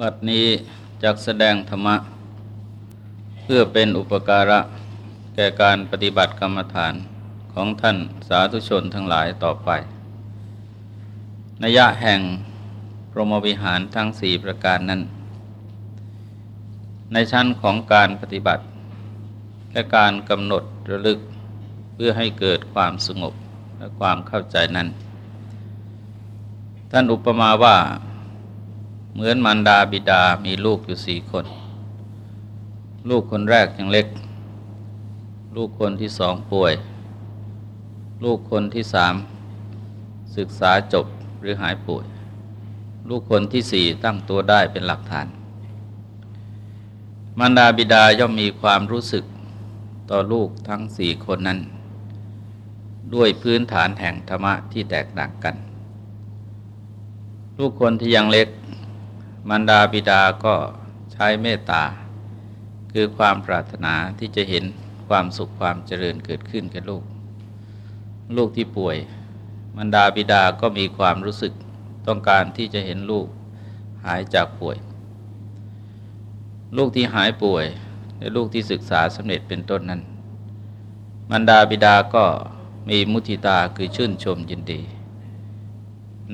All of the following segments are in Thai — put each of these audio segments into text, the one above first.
บัดนี้จักแสดงธรรมะ เพื่อเป็นอุปการะ แก่การปฏิบัติกรรมฐานของท่านสาธุชนทั้งหลายต่อไปนยะแห่งพรหมวิหารทั้งสี่ประการนั้น ในชั้นของการปฏิบัติ และการกำหนดระลึกเพื่อให้เกิดความสงบและความเข้าใจนั้น ท่านอุปมาว่า เหมือนมารดาบิดามีลูกอยู่สี่คน ลูกคนแรกยังเล็ก ลูกคนที่สองป่วย ลูกคนที่สามศึกษาจบหรือหายป่วย ลูกคนที่สี่ตั้งตัวได้เป็นหลักฐาน มารดาบิดาย่อมมีความรู้สึกต่อลูกทั้งสี่คนนั้น ด้วยพื้นฐานแห่งธรรมะที่แตกต่างกัน ลูกคนที่ยังเล็ก มารดาบิดาก็ใช้เมตตา คือความปรารถนาที่จะเห็นความสุขความเจริญเกิดขึ้นแก่ลูก ลูกที่ป่วยมารดาบิดาก็มีความรู้สึกต้องการที่จะเห็นลูกหายจากป่วย ลูกที่หายป่วยและลูกที่ศึกษาสำเร็จเป็นต้นนั้นมารดาบิดาก็มีมุทิตาคือชื่นชมยินดี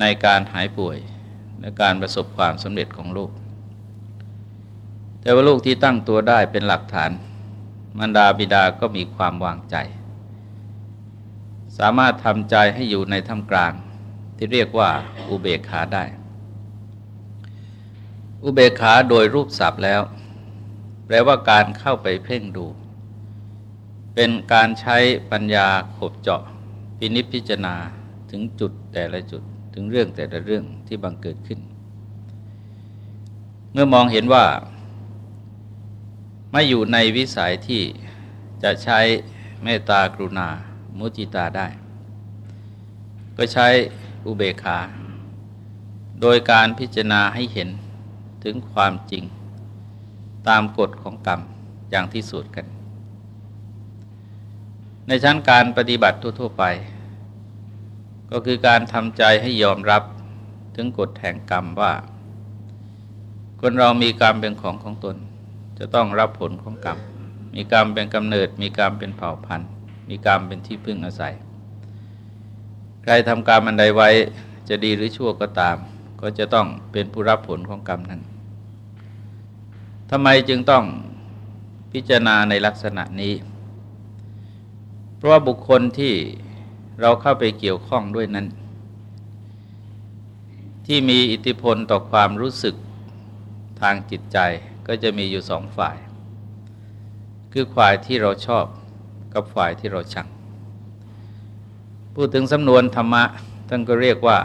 ในการหายป่วย ในการประสบความสำเร็จของลูก แต่ว่าลูกที่ตั้งตัวได้เป็นหลักฐาน มารดาบิดาก็มีความวางใจ สามารถทำใจให้อยู่ในท่ามกลาง ที่เรียกว่าอุเบกขาได้ อุเบกขาโดยรูปศัพท์แล้ว แปลว่าการเข้าไปเพ่งดู เป็นการใช้ปัญญาขบเจาะ พินิจพิจารณาถึงจุดแต่ละจุด ถึงเรื่องแต่ละเรื่องที่บังเกิดขึ้น เมื่อมองเห็นว่า ไม่อยู่ในวิสัยที่จะใช้เมตตากรุณา มุจิตาได้ ก็ใช้อุเบกขา โดยการพิจารณาให้เห็นถึงความจริง ตามกฎของกรรมอย่างที่สุดกัน ในชั้นการปฏิบัติทั่ว ๆ ไป ก็คือการทำใจให้ยอมรับถึงกฎแห่งกรรมว่า คนเรามีกรรมเป็นของของตน จะต้องรับผลของกรรม มีกรรมเป็นกำเนิด มีกรรมเป็นเผ่าพันธุ์ มีกรรมเป็นที่พึ่งอาศัย ใครทำกรรมอันใดไว้จะดีหรือชั่วก็ตาม ก็จะต้องเป็นผู้รับผลของกรรมนั้นทำไมจึงต้องพิจารณาในลักษณะนี้ เพราะว่าบุคคลที่ เราเข้าไปเกี่ยวข้องด้วยนั้น ที่มีอิทธิพลต่อความรู้สึกทางจิตใจก็จะมีอยู่สองฝ่าย คือฝ่ายที่เราชอบกับฝ่ายที่เราชัง พูดถึงสำนวนธรรมะท่านก็เรียกว่า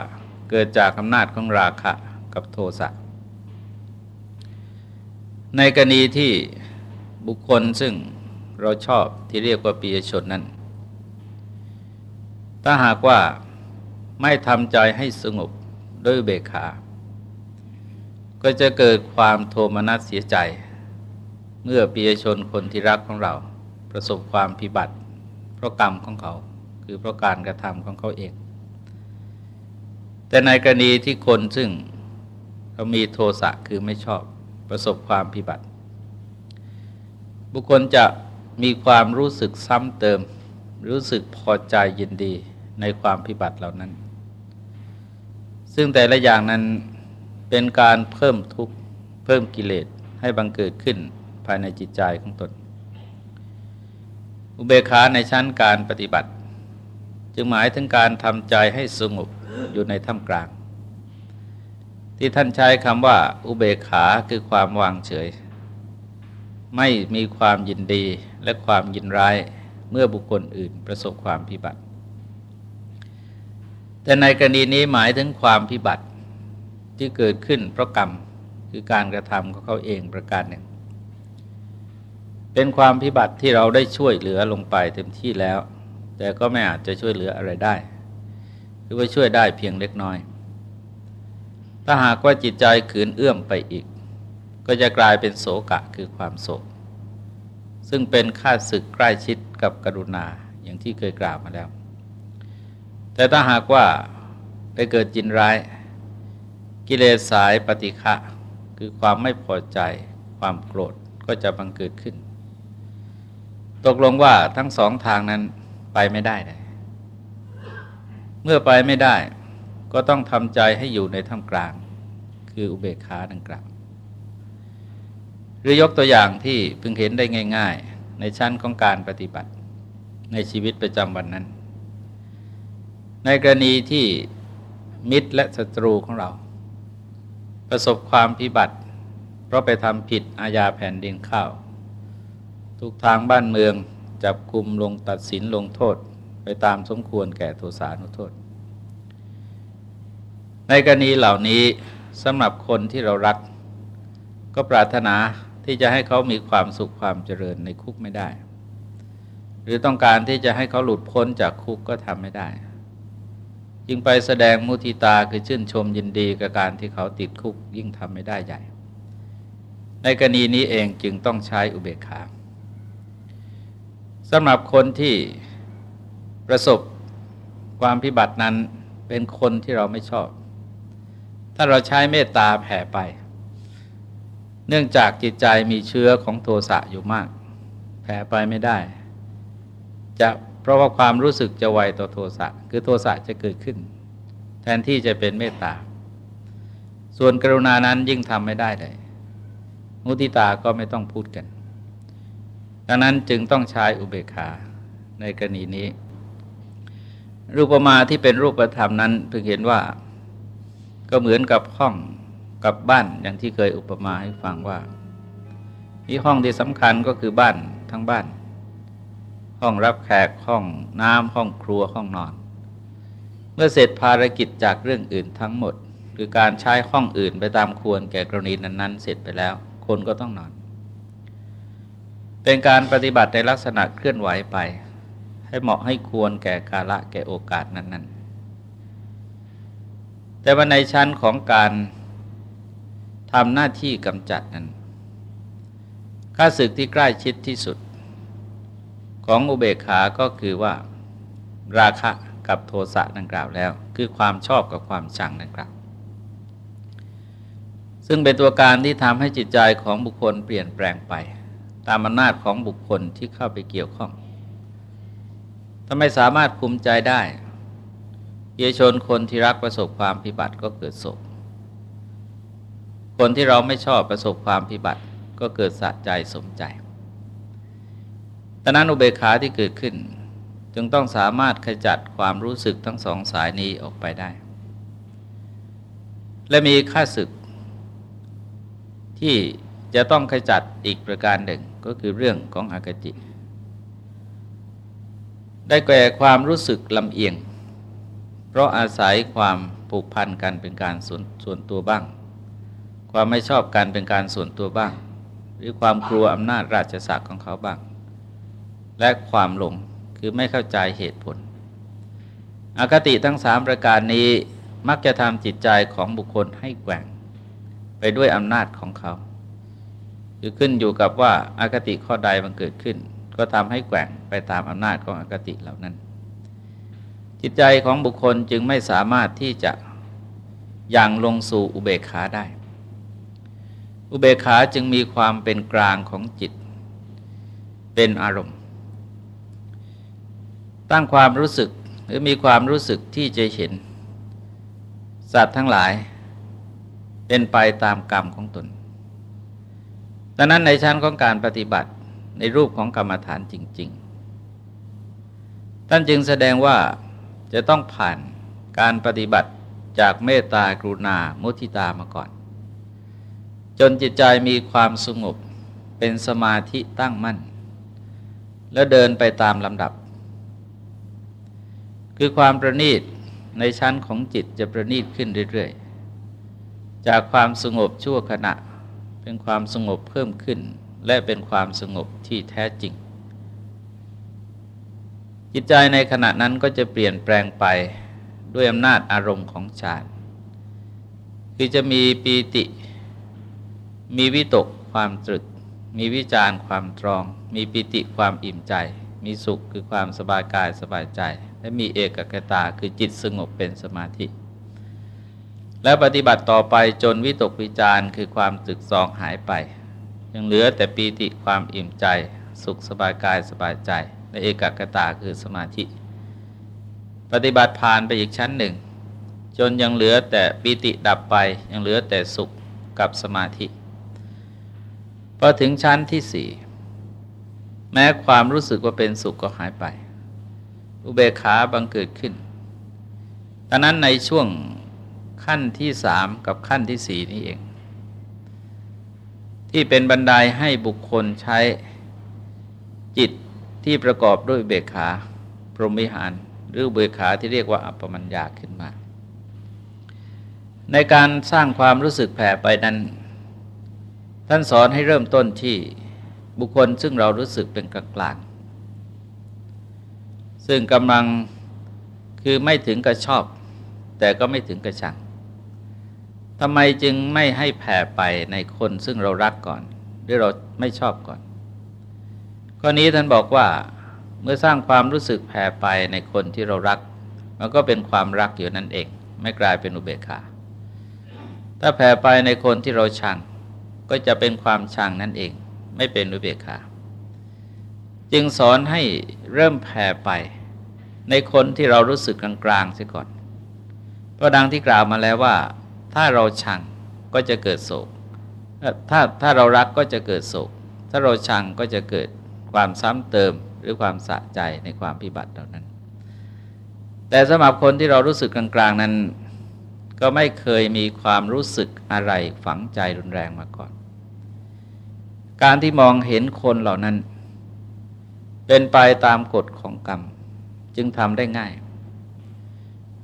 เกิดจากอำนาจของราคะกับโทสะ ในกรณีที่บุคคลซึ่งเราชอบที่เรียกว่าปียชนนั้น ถ้าหากว่าไม่ทำใจให้สงบด้วยเบกขา ก็จะเกิดความโทมนัสเสียใจ เมื่อปียชนคนที่รักของเรา ประสบความพิบัติ เพราะกรรมของเขา คือเพราะการกระทำของเขาเอง แต่ในกรณีที่คนซึ่งเขามีโทสะคือไม่ชอบประสบความพิบัติ บุคคลจะมีความรู้สึกซ้ำเติม รู้สึกพอใจยินดี ในความพิบัติเหล่านั้น ซึ่งแต่ละอย่างนั้นเป็นการเพิ่มทุกข์เพิ่มกิเลสให้บังเกิดขึ้นภายในจิตใจของตน อุเบกขาในชั้นการปฏิบัติ จึงหมายถึงการทำใจให้สงบอยู่ในท่ามกลาง ที่ท่านใช้คำว่าอุเบกขาคือความวางเฉย ไม่มีความยินดีและความยินร้ายเมื่อบุคคลอื่นประสบความพิบัติ แต่ในกรณีนี้หมายถึงความพิบัติที่เกิดขึ้นเพราะกรรมคือการกระทำของเขาเองประการหนึ่ง เป็นความพิบัติที่เราได้ช่วยเหลือลงไปเต็มที่แล้ว แต่ก็ไม่อาจจะช่วยเหลืออะไรได้ หรือว่าช่วยได้เพียงเล็กน้อย ถ้าหากว่าจิตใจขืนเอื้อมไปอีก ก็จะกลายเป็นโศกะคือความโศก ซึ่งเป็นค่าศึกใกล้ชิดกับกรุณาอย่างที่เคยกล่าวมาแล้ว แต่ถ้าหากว่าไปเกิดจินร้าย กิเลสสายปฏิฆะคือความไม่พอใจความโกรธก็จะบังเกิดขึ้น ตกลงว่าทั้งสองทางนั้นไปไม่ได้เลยเมื่อไปไม่ได้ ก็ต้องทำใจให้อยู่ในท่ามกลาง คืออุเบกขาดังกล่าวหรือยกตัวอย่างที่เพิ่งเห็นได้ง่าย ๆ ในชั้นของการปฏิบัติ ในชีวิตประจำวันนั้น ในกรณีที่มิตรและศัตรูของเรา ประสบความพิบัติ เพราะไปทำผิดอาญาแผ่นดินข้าว ทุกทางบ้านเมืองจับคุมลงตัดสินลงโทษไปตามสมควรแก่โทสานุโทษ ในกรณีเหล่านี้สำหรับคนที่เรารัก ก็ปรารถนาที่จะให้เขามีความสุขความเจริญในคุกไม่ได้ หรือต้องการที่จะให้เขาหลุดพ้นจากคุกก็ทำไม่ได้ ยิ่งไปแสดงมุทิตาคือชื่นชมยินดีกับการที่เขาติดคุกยิ่งทำไม่ได้ใหญ่ ในกรณีนี้เองจึงต้องใช้อุเบกขาสำหรับคนที่ประสบความพิบัตินั้นเป็นคนที่เราไม่ชอบ ถ้าเราใช้เมตตาแผ่ไป เนื่องจากจิตใจมีเชื้อของโทสะอยู่มาก แผ่ไปไม่ได้ จะ เพราะว่าความรู้สึกจะไวต่อโทสะคือโทสะจะเกิดขึ้น แทนที่จะเป็นเมตตา ส่วนกรุณานั้นยิ่งทำไม่ได้เลยมุติตาก็ไม่ต้องพูดกัน ดังนั้นจึงต้องใช้อุเบกขาในกรณีนี้ รูปมาที่เป็นรูปธรรมนั้นเพิ่งเห็นว่าก็เหมือนกับห้องกับบ้านอย่างที่เคยอุปมาให้ฟังว่าที่ห้องที่สำคัญก็คือบ้านทั้งบ้าน ห้องรับแขกห้องน้ำห้องครัวห้องนอน เมื่อเสร็จภารกิจจากเรื่องอื่นทั้งหมด คือการใช้ห้องอื่นไปตามควรแก่กรณีนั้นๆ เสร็จไปแล้ว คนก็ต้องนอน เป็นการปฏิบัติในลักษณะเคลื่อนไหวไป ให้เหมาะให้ควรแก่กาละแก่โอกาสนั้นๆ แต่ว่าในชั้นของการทำหน้าที่กำจัดนั้นข้าศึกที่ใกล้ชิดที่สุด ของอุเบกขาก็คือว่าราคะกับโทสะดังกล่าวแล้ว คือความชอบกับความชังดังกล่าว ซึ่งเป็นตัวการที่ทำให้จิตใจของบุคคลเปลี่ยนแปลงไป ตามอำนาจของบุคคลที่เข้าไปเกี่ยวข้องถ้าไม่สามารถคุมใจได้เยชนคนที่รักประสบความพิบัติก็เกิดโศก คนที่เราไม่ชอบประสบความพิบัติก็เกิดสะใจสมใจ ดังนั้นอุเบกขาที่เกิดขึ้น จึงต้องสามารถขจัดความรู้สึกทั้งสองสายนี้ออกไปได้ และมีค่าศึก ที่จะต้องขจัดอีกประการหนึ่งก็คือเรื่องของอากติได้แก่ความรู้สึกลำเอียง เพราะอาศัยความผูกพันกันเป็นการส่วนส่วนตัวบ้าง ความไม่ชอบกันเป็นการส่วนตัวบ้าง หรือความกลัวอำนาจราชศักดิ์ของเขาบ้าง และความหลงคือไม่เข้าใจเหตุผล อคติทั้งสามประการนี้มักจะทำจิตใจของบุคคลให้แกว่ง ไปด้วยอำนาจของเขา คือขึ้นอยู่กับว่าอาคติข้อใดมันเกิดขึ้น ก็ทำให้แกว่งไปตามอำนาจของอคติเหล่านั้น จิตใจของบุคคลจึงไม่สามารถที่จะยังลงสู่อุเบกขาได้ อุเบกขาจึงมีความเป็นกลางของจิต เป็นอารมณ์ ตั้งความรู้สึกหรือมีความรู้สึกที่จะเห็น สัตว์ทั้งหลาย เป็นไปตามกรรมของตน ดังนั้นในชั้นของการปฏิบัติในรูปของกรรมฐานจริง ๆ ท่านจึงแสดงว่าจะต้องผ่านการปฏิบัติจากเมตตากรุณา มุทิตามาก่อน จนจิตใจมีความสงบเป็นสมาธิตั้งมั่น แล้วเดินไปตามลำดับ คือความประณีตในชั้นของจิตจะประณีตขึ้นเรื่อยๆ จากความสงบชั่วขณะ เป็นความสงบเพิ่มขึ้น และเป็นความสงบที่แท้จริง จิตใจในขณะนั้นก็จะเปลี่ยนแปลงไปด้วยอำนาจอารมณ์ของฌานคือจะมีปีติ มีวิตกความตรึก มีวิจารความตรอง มีปิติความอิ่มใจ มีสุขคือความสบายกายสบายใจ และมีเอกกตาคือจิตสงบเป็นสมาธิ และปฏิบัติต่อไปจนวิตกวิจารคือความตึกสองหายไป ยังเหลือแต่ปีติความอิ่มใจ สุขสบายกายสบายใจ และเอกกตาคือสมาธิ ปฏิบัติผ่านไปอีกชั้นหนึ่ง จนยังเหลือแต่ปีติดับไปยังเหลือแต่สุขกับสมาธิพอถึงชั้นที่สี่แม้ความรู้สึกว่าเป็นสุขก็หายไป อุเบกขาบังเกิดขึ้นตอนนั้นในช่วงขั้นที่สามกับขั้นที่สี่นี่เอง ที่เป็นบันไดให้บุคคลใช้จิตที่ประกอบด้วยเบกขาพรหมิหาร หรือเบกขาที่เรียกว่าอัปปมัญญาขึ้นมา ในการสร้างความรู้สึกแผ่ไปนั้น ท่านสอนให้เริ่มต้นที่บุคคลซึ่งเรารู้สึกเป็นกลางๆ ซึ่งกำลังคือไม่ถึงกับชอบ แต่ก็ไม่ถึงกับชังทำไมจึงไม่ให้แผ่ไปในคนซึ่งเรารักก่อน หรือเราไม่ชอบก่อนข้อนี้ท่านบอกว่าเมื่อสร้างความรู้สึกแผ่ไปในคนที่เรารัก มันก็เป็นความรักอยู่นั่นเอง ไม่กลายเป็นอุเบกขาถ้าแผ่ไปในคนที่เราชัง ก็จะเป็นความชังนั่นเอง ไม่เป็นอุเบกขา จึงสอนให้ เริ่มแผ่ไป ในคนที่เรารู้สึกกลางๆเสียก่อน เพราะดังที่กล่าวมาแล้วว่า ถ้าเราชังก็จะเกิดโศก ถ้าถ้าเรารักก็จะเกิดโศก ถ้าเราชังก็จะเกิดความซ้ำเติมหรือความสะใจในความพิบัติเหล่านั้น แต่สำหรับคนที่เรารู้สึกกลางๆนั้น ก็ไม่เคยมีความรู้สึกอะไรฝังใจรุนแรงมาก่อน การที่มองเห็นคนเหล่านั้น เป็นไปตามกฎของกรรม จึงทำได้ง่าย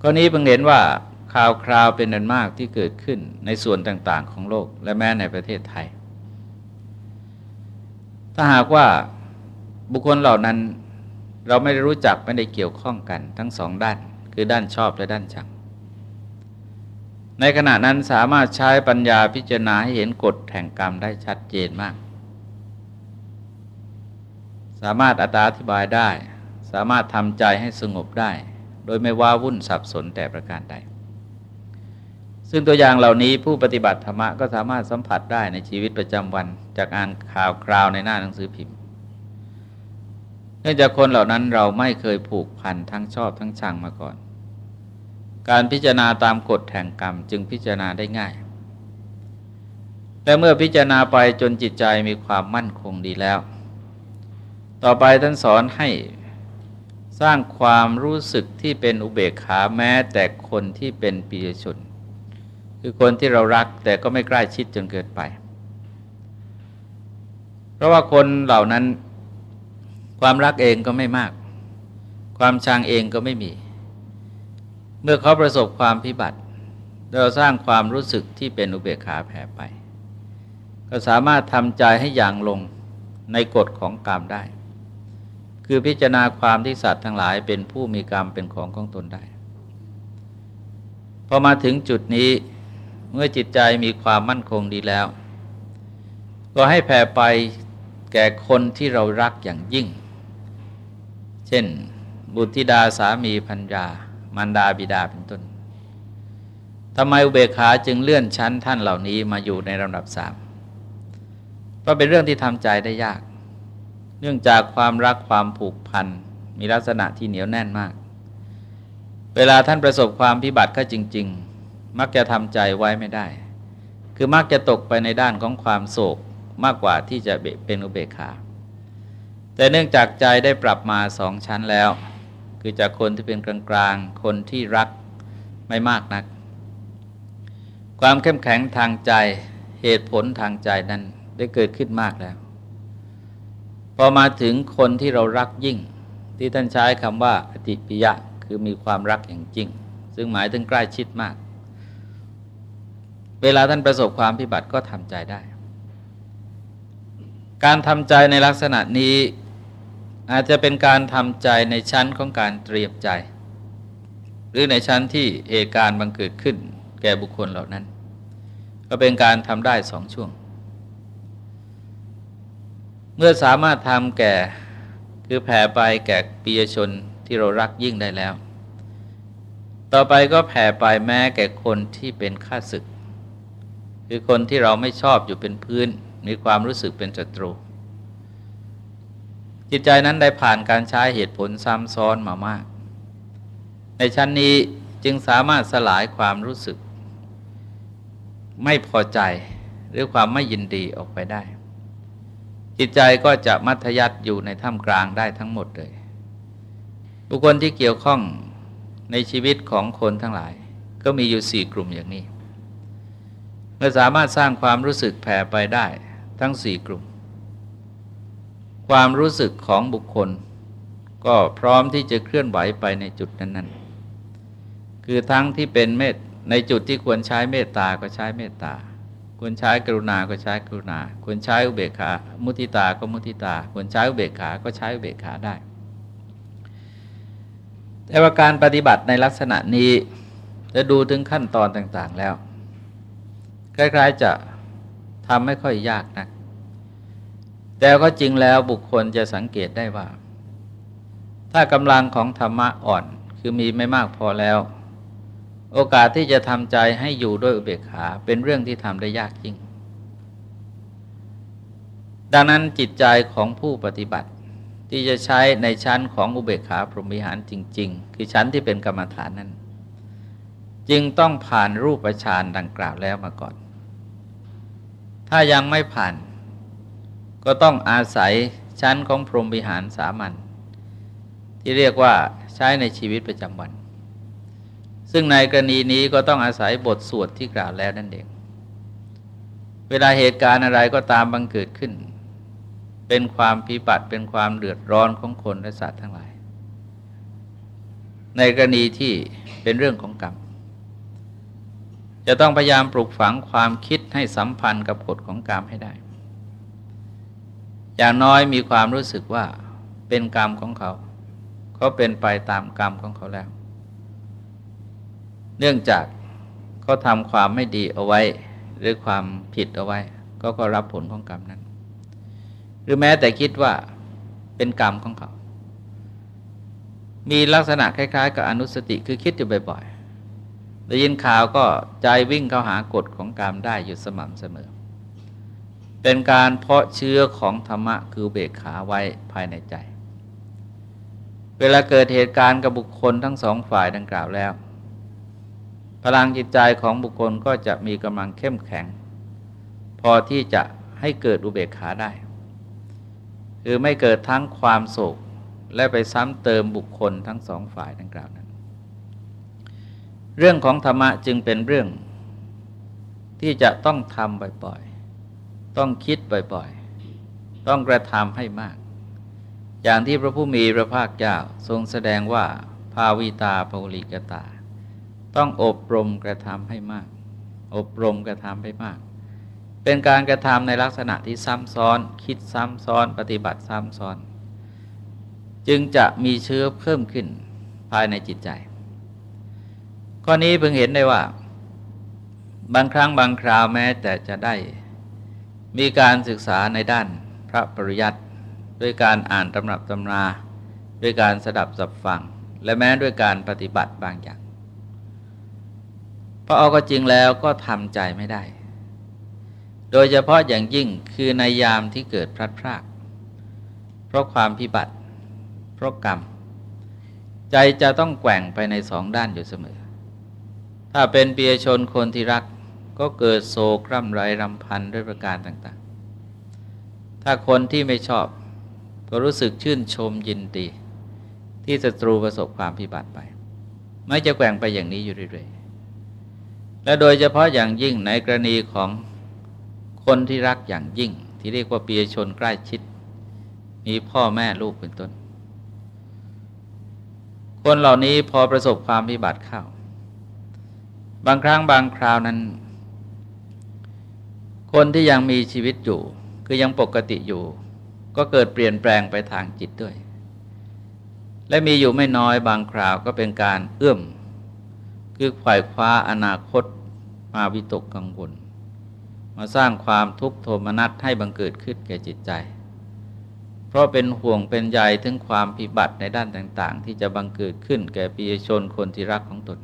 กรณีเพิ่งเห็นว่าข่าวคราวเป็นอันมากที่เกิดขึ้นในส่วนต่างๆ ของโลกและแม้ในประเทศไทย ถ้าหากว่าบุคคลเหล่านั้นเราไม่ได้รู้จักไม่ได้เกี่ยวข้องกันทั้งสองด้าน คือด้านชอบและด้านชัง ในขณะนั้นสามารถใช้ปัญญาพิจารณาให้เห็นกฎแห่งกรรมได้ชัดเจนมาก สามารถอธิบายได้ สามารถทำใจให้สงบได้ โดยไม่ว่าวุ่นสับสนแต่ประการใด ซึ่งตัวอย่างเหล่านี้ผู้ปฏิบัติธรรมะก็สามารถสัมผัสได้ในชีวิตประจำวัน จากอ่านข่าวคราวในหน้าหนังสือพิมพ์ เนื่องจากคนเหล่านั้นเราไม่เคยผูกพันทั้งชอบทั้งชังมาก่อน การพิจารณาตามกฎแห่งกรรมจึงพิจารณาได้ง่ายและเมื่อพิจารณาไปจนจิตใจมีความมั่นคงดีแล้ว ต่อไปท่านสอนให้สร้างความรู้สึกที่เป็นอุเบกขาแม้แต่คนที่เป็นปียชน คือคนที่เรารักแต่ก็ไม่ใกล้ชิดจนเกินไป เพราะว่าคนเหล่านั้นความรักเองก็ไม่มาก ความชังเองก็ไม่มี เมื่อเขาประสบความพิบัติ เราสร้างความรู้สึกที่เป็นอุเบกขาแผ่ไป ก็สามารถทำใจให้อย่างลงในกฎของกรรมได้ คือพิจารณาความที่สัตว์ทั้งหลายเป็นผู้มีกรรมเป็นของของตนได้ พอมาถึงจุดนี้เมื่อจิตใจมีความมั่นคงดีแล้ว ก็ให้แผ่ไปแก่คนที่เรารักอย่างยิ่ง เช่น บุตรธิดาสามีพัญญามันดาบิดาเป็นต้นทำไมอุเบกขาจึงเลื่อนชั้นท่านเหล่านี้มาอยู่ในลำดับสามเพราะเป็นเรื่องที่ทำใจได้ยาก เนื่องจากความรักความผูกพัน มีลักษณะที่เหนียวแน่นมาก เวลาท่านประสบความพิบัติก็จริง ๆ มักจะทำใจไว้ไม่ได้ คือมักจะตกไปในด้านของความโศกมากกว่าที่จะเป็นอุเบกขา แต่เนื่องจากใจได้ปรับมาสองชั้นแล้ว คือจากคนที่เป็นกลางๆ คนที่รักไม่มากนัก ความเข้มแข็งทางใจเหตุผลทางใจนั้นได้เกิดขึ้นมากแล้ว อมาถึงคนที่เรารักยิ่ง ที่ท่านใช้คำว่าอติปิยะคือมีความรักอย่างจริง ซึ่งหมายถึงใกล้ชิดมาก เวลาท่านประสบความพิบัติก็ทำใจได้ การทำใจในลักษณะนี้อาจจะเป็นการทำใจในชั้นของการเตรียมใจ หรือในชั้นที่เหตุการณ์บังเกิดขึ้น แก่บุคคลเหล่านั้น ก็เป็นการทำได้สองช่วง มื่อสามารถทำแก่คือแผ่ไปแก่ปียชนที่เรารักยิ่งได้แล้ว ต่อไปก็แผ่ไปแม้แก่คนที่เป็นข้าศึก คือคนที่เราไม่ชอบอยู่เป็นพื้น มีความรู้สึกเป็นศัตรู จิตใจนั้นได้ผ่านการใช้เหตุผลซ้ำซ้อนมามาก ในชั้นนี้จึงสามารถสลายความรู้สึก ไม่พอใจหรือความไม่ยินดีออกไปได้ จิตใจก็จะมัธยัติอยู่ในท่ามกลางได้ทั้งหมดเลย บุคคลที่เกี่ยวข้องในชีวิตของคนทั้งหลาย ก็มีอยู่สี่กลุ่มอย่างนี้เมื่อสามารถสร้างความรู้สึกแผ่ไปได้ทั้งสี่กลุ่ม ความรู้สึกของบุคคล ก็พร้อมที่จะเคลื่อนไหวไปในจุดนั้น ๆ คือทั้งที่เป็นเมตในจุดที่ควรใช้เมตตาก็ใช้เมตตา ควรใช้กรุณาก็ใช้กรุณา ควรใช้อุเบกขา มุทิตาก็มุทิตา ควรใช้อุเบกขา ก็ใช้อุเบกขาได้ แต่ว่าการปฏิบัติในลักษณะนี้จะดูถึงขั้นตอนต่างๆแล้ว คล้ายๆจะทำไม่ค่อยยากนะัก แต่ก็จริงแล้วบุคคลจะสังเกตได้ว่า ถ้ากำลังของธรรมะอ่อนคือมีไม่มากพอแล้ว โอกาสที่จะทำใจให้อยู่ด้วยอุเบกขาเป็นเรื่องที่ทำได้ยากจริงดังนั้นจิตใจของผู้ปฏิบัติที่จะใช้ในชั้นของอุเบกขาพรหมิหารจริง ๆ คือชั้นที่เป็นกรรมฐานนั้น จึงต้องผ่านรูปฌานดังกล่าวแล้วมาก่อน ถ้ายังไม่ผ่าน ก็ต้องอาศัยชั้นของพรหมิหารสามัญที่เรียกว่าใช้ในชีวิตประจำวัน ซึ่งในกรณีนี้ก็ต้องอาศัยบทสวดที่กล่าวแล้วนั่นเอง เวลาเหตุการณ์อะไรก็ตามบังเกิดขึ้น เป็นความพิบัติเป็นความเดือดร้อนของคนและสัตว์ทั้งหลาย ในกรณีที่เป็นเรื่องของกรรม จะต้องพยายามปลูกฝังความคิดให้สัมพันธ์กับกฎของกรรมให้ได้ อย่างน้อยมีความรู้สึกว่าเป็นกรรมของเขา เขาเป็นไปตามกรรมของเขาแล้ว เนื่องจากเขาทำความไม่ดีเอาไว้ หรือความผิดเอาไว้ ก็ก็รับผลของกรรมนั้น หรือแม้แต่คิดว่าเป็นกรรมของเขา มีลักษณะคล้าย ๆ กับอนุสติคือคิดอยู่บ่อยๆได้ยินข่าวก็ใจวิ่งเข้าหากฎของกรรมได้อยู่สม่ำเสมอ เป็นการเพาะเชื้อของธรรมะคือเบกขาไว้ภายในใจ เวลาเกิดเหตุการณ์กับบุคคลทั้งสองฝ่ายดังกล่าวแล้ว พลังจิตใจของบุคคลก็จะมีกำลังเข้มแข็ง พอที่จะให้เกิดอุเบกขาได้ คือไม่เกิดทั้งความโศกและไปซ้ำเติมบุคคลทั้งสองฝ่ายดังกล่าวนั้น เรื่องของธรรมะจึงเป็นเรื่อง ที่จะต้องทำบ่อยๆ ต้องคิดบ่อยๆ ต้องกระทำให้มาก อย่างที่พระผู้มีพระภาคเจ้าทรงแสดงว่าภาวิตาภาวลิกตา ต้องอบรมกระทำให้มาก อบรมกระทำให้มาก เป็นการกระทำในลักษณะที่ซ้ำซ้อน คิดซ้ำซ้อน ปฏิบัติซ้ำซ้อน จึงจะมีเชื้อเพิ่มขึ้นภายในจิตใจ ข้อนี้เพิ่งเห็นได้ว่า บางครั้งบางคราวแม้แต่จะได้มีการศึกษาในด้านพระปริยัติด้วยการอ่านตำรับตำรา ด้วยการสดับสับฟัง และแม้ด้วยการปฏิบัติบางอย่าง เพราะเอาก็จริงแล้วก็ทำใจไม่ได้ โดยเฉพาะอย่างยิ่งคือในยามที่เกิดพลัดพราก เพราะความพิบัติ เพราะกรรม ใจจะต้องแกว่งไปในสองด้านอยู่เสมอ ถ้าเป็นเปียชนคนที่รัก ก็เกิดโศกร่ำไรรำพันด้วยประการต่าง ๆ ถ้าคนที่ไม่ชอบ ก็รู้สึกชื่นชมยินดี ที่ศัตรูประสบความพิบัติไป ไม่จะแกว่งไปอย่างนี้อยู่เรื่อยๆ และโดยเฉพาะอย่างยิ่งในกรณีของคนที่รักอย่างยิ่ง ที่เรียกว่าเปียชนใกล้ชิด มีพ่อแม่ลูกเป็นต้น คนเหล่านี้พอประสบความพิบัติเข้า บางครั้งบางคราวนั้น คนที่ยังมีชีวิตอยู่ คือยังปกติอยู่ ก็เกิดเปลี่ยนแปลงไปทางจิตด้วย และมีอยู่ไม่น้อยบางคราวก็เป็นการเอื้อม คือขวายคว้าอนาคตมาวิตกกังวล มาสร้างความทุกข์โทมนัสให้บังเกิดขึ้นแก่จิตใจ เพราะเป็นห่วงเป็นใยถึงความพิบัติในด้านต่างๆ ที่จะบังเกิดขึ้นแก่ปีชนคนที่รักของตน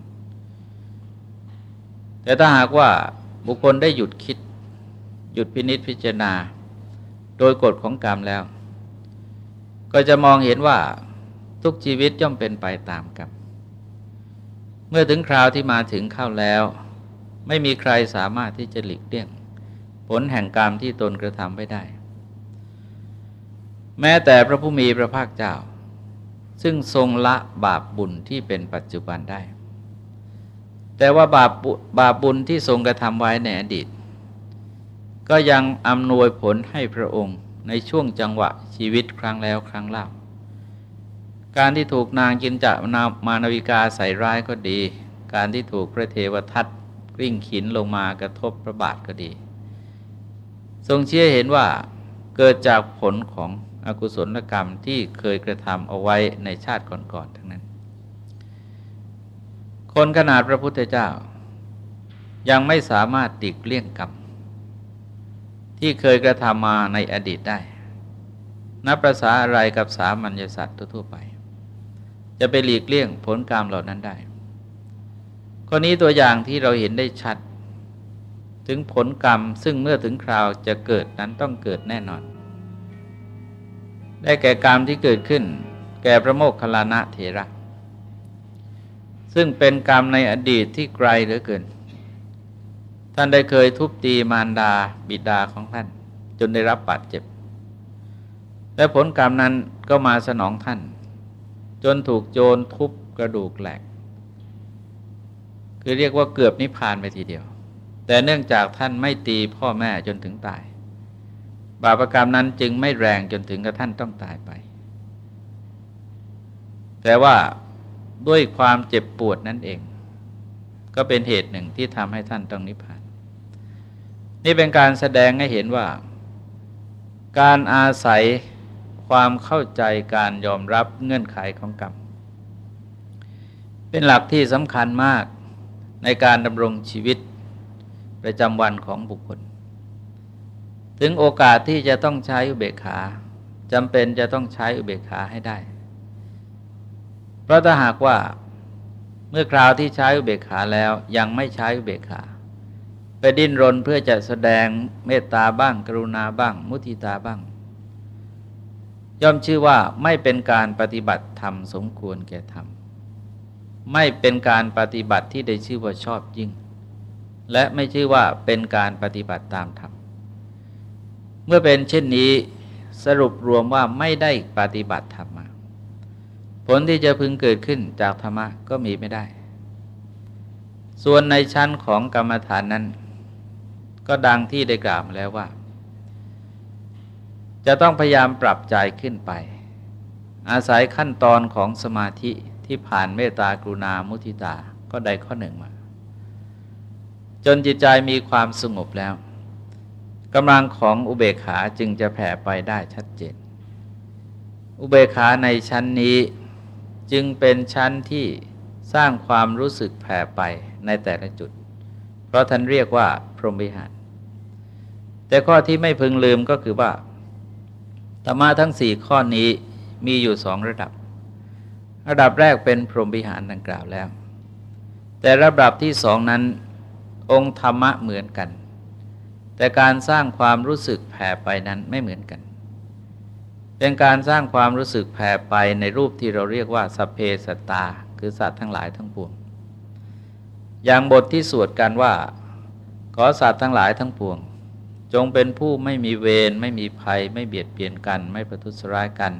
แต่ถ้าหากว่าบุคคลได้หยุดคิด หยุดพินิษพิจารณา โดยกฎของกรรมแล้ว ก็จะมองเห็นว่าทุกชีวิตย่อมเป็นไปตามกรรม เมื่อถึงคราวที่มาถึงเข้าแล้ว ไม่มีใครสามารถที่จะหลีกเลี่ยง ผลแห่งกรรมที่ตนกระทำไว้ได้ แม้แต่พระผู้มีพระภาคเจ้า ซึ่งทรงละบาปบุญที่เป็นปัจจุบันได้ แต่ว่าบาปบาปบุญที่ทรงกระทำไว้ในอดีต ก็ยังอำนวยผลให้พระองค์ในช่วงจังหวะชีวิตครั้งแล้วครั้งเล่า การที่ถูกนางจินจะนามานาวิกาใส่ร้ายก็ดี การที่ถูกพระเทวทัตกริ่งขินลงมากระทบพระบาทก็ดี ทรงเชื่อเห็นว่าเกิดจากผลของอกุศลกรรมที่เคยกระทำเอาไว้ในชาติก่อนๆทั้งนั้น คนขนาดพระพุทธเจ้า ยังไม่สามารถติกเลี่ยงกรรม ที่เคยกระทำมาในอดีตได้ นับประษาอะไรกับสามัญญสัตว์ทั่วไป จะไปหลีกเลี่ยงผลกรรมเหล่านั้นได้ข้อนี้ตัวอย่างที่เราเห็นได้ชัด ถึงผลกรรมซึ่งเมื่อถึงคราวจะเกิดนั้นต้องเกิดแน่นอน ได้แก่กรรมที่เกิดขึ้น แก่พระโมคคัลลานะเถระ ซึ่งเป็นกรรมในอดีตที่ไกลเหลือเกิน ท่านได้เคยทุบตีมารดาบิดาของท่าน จนได้รับบาดเจ็บ และผลกรรมนั้นก็มาสนองท่าน จนถูกโจรทุบกระดูกแหลก คือเรียกว่าเกือบนิพพานไปทีเดียว แต่เนื่องจากท่านไม่ตีพ่อแม่จนถึงตาย บาปกรรมนั้นจึงไม่แรงจนถึงกับท่านต้องตายไป แต่ว่าด้วยความเจ็บปวดนั่นเอง ก็เป็นเหตุหนึ่งที่ทำให้ท่านต้องนิพพาน นี่เป็นการแสดงให้เห็นว่า การอาศัย ความเข้าใจการยอมรับเงื่อนไขของกรรม เป็นหลักที่สำคัญมากในการดำรงชีวิตประจำวันของบุคคล ถึงโอกาสที่จะต้องใช้อุเบกขาจำเป็นจะต้องใช้อุเบกขาให้ได้ เพราะถ้าหากว่าเมื่อคราวที่ใช้อุเบกขาแล้วยังไม่ใช้อุเบกขาไปดิ้นรนเพื่อจะแสดงเมตตาบ้าง กรุณาบ้าง มุทิตาบ้าง ย่อมชื่อว่าไม่เป็นการปฏิบัติธรรมสมควรแก่ธรรม ไม่เป็นการปฏิบัติที่ได้ชื่อว่าชอบยิ่ง และไม่ชื่อว่าเป็นการปฏิบัติตามธรรม เมื่อเป็นเช่นนี้สรุปรวมว่าไม่ได้ปฏิบัติธรรมมาผลที่จะพึงเกิดขึ้นจากธรรมะก็มีไม่ได้ ส่วนในชั้นของกรรมฐานนั้น ก็ดังที่ได้กล่าวมาแล้วว่า จะต้องพยายามปรับใจขึ้นไป อาศัยขั้นตอนของสมาธิที่ผ่านเมตตากรุณามุทิตาก็ได้ข้อหนึ่งมา จนจิตใจมีความสงบแล้วกำลังของอุเบกขาจึงจะแผ่ไปได้ชัดเจน อุเบกขาในชั้นนี้จึงเป็นชั้นที่สร้างความรู้สึกแผ่ไปในแต่ละจุด เพราะท่านเรียกว่าพรหมวิหาร แต่ข้อที่ไม่พึงลืมก็คือว่า ธรรมะทั้งสี่ข้อนี้มีอยู่สองระดับ ระดับแรกเป็นพรหมวิหารดังกล่าวแล้ว แต่ระดับที่สองนั้น องค์ธรรมะเหมือนกัน แต่การสร้างความรู้สึกแผ่ไปนั้นไม่เหมือนกัน เป็นการสร้างความรู้สึกแผ่ไปในรูปที่เราเรียกว่าสเพสตา คือสัตว์ทั้งหลายทั้งปวง อย่างบทที่สวดกันว่า ขอสัตว์ทั้งหลายทั้งปวง จงเป็นผู้ไม่มีเวรไม่มีภัย ไม่เบียดเบียนกัน ไม่ประทุษร้ายกัน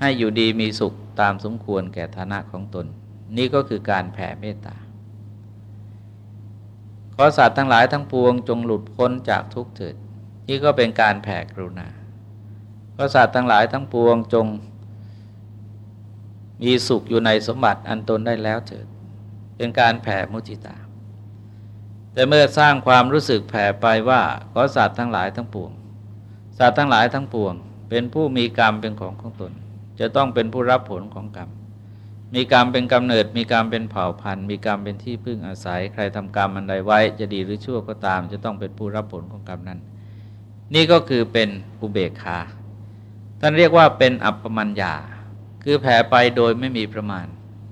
ให้อยู่ดีมีสุขตามสมควรแก่ฐานะของตน นี่ก็คือการแผ่เมตตา ขอสัตว์ทั้งหลายทั้งปวงจงหลุดพ้นจากทุกข์เถิด นี่ก็เป็นการแผ่กรุณาขอสัตว์ทั้งหลายทั้งปวงจง มีสุขอยู่ในสมบัติอันตนได้แล้วเถิด เป็นการแผ่มุจิตา แต่เมื่อสร้างความรู้สึกแผ่ไปว่าขอสัตว์ทั้งหลายทั้งปวง สัตว์ทั้งหลายทั้งปวง เป็นผู้มีกรรมเป็นของของตน จะต้องเป็นผู้รับผลของกรรม มีกรรมเป็นกำเนิด มีกรรมเป็นเผ่าพันธุ์ มีกรรมเป็นที่พึ่งอาศัย ใครทำกรรมอันใดไว้ จะดีหรือชั่วก็ตาม จะต้องเป็นผู้รับผลของกรรมนั้น นี่ก็คือเป็นอุเบกขาท่านเรียกว่าเป็นอัปปมัญญา คือแผ่ไปโดยไม่มีประมาณ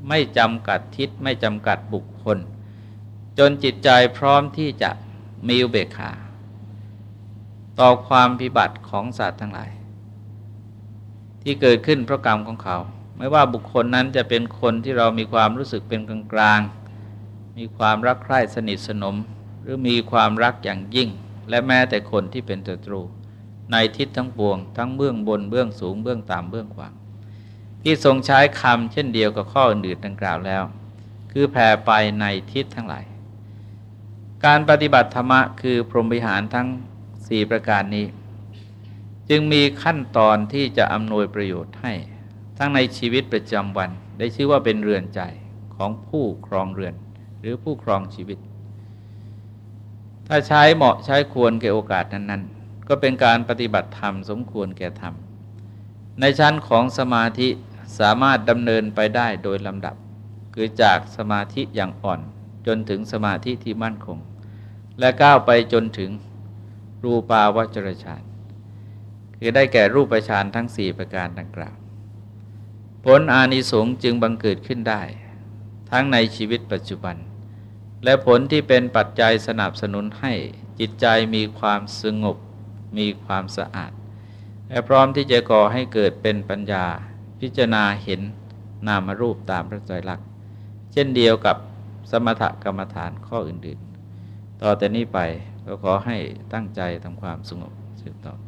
ไม่จำกัดทิศไม่จำกัดบุคคล จนจิตใจพร้อมที่จะมีอุเบกขา ต่อความพิบัติของสัตว์ทั้งหลาย ที่เกิดขึ้นเพราะกรรมของเขา ไม่ว่าบุคคลนั้นจะเป็นคนที่เรามีความรู้สึกเป็นกลางๆมีความรักใคร่สนิทสนม หรือมีความรักอย่างยิ่ง และแม้แต่คนที่เป็นศัตรู ในทิศทั้งปวง ทั้งเบื้องบนเบื้องสูงเบื้องต่ำเบื้องขวางที่ทรงใช้คำเช่นเดียวกับข้ออื่นๆดังกล่าวแล้ว คือแผ่ไปในทิศทั้งหลาย การปฏิบัติธรรมะคือพรหมวิหารทั้งสี่ประการนี้ จึงมีขั้นตอนที่จะอำนวยประโยชน์ให้ ทั้งในชีวิตประจำวัน ได้ชื่อว่าเป็นเรือนใจของผู้ครองเรือน หรือผู้ครองชีวิต ถ้าใช้เหมาะใช้ควรแก่โอกาสนั้น ๆ ก็เป็นการปฏิบัติธรรมสมควรแก่ธรรม ในชั้นของสมาธิสามารถดำเนินไปได้โดยลำดับ คือจากสมาธิอย่างอ่อน จนถึงสมาธิที่มั่นคง และก้าวไปจนถึงรูปาวจรฌานคือได้แก่รูปฌานทั้งสี่ประการดังกล่าว ผลอานิสงส์จึงบังเกิดขึ้นได้ ทั้งในชีวิตปัจจุบัน และผลที่เป็นปัจจัยสนับสนุนให้จิตใจมีความสงบ มีความสะอาด และพร้อมที่จะก่อให้เกิดเป็นปัญญา พิจารณาเห็นนามรูปตามพระไตรลักษณ์ เช่นเดียวกับ สมถกรรมฐานข้ออื่นๆ ต่อแต่นี้ไปก็ขอให้ตั้งใจทำความสงบสืบต่อ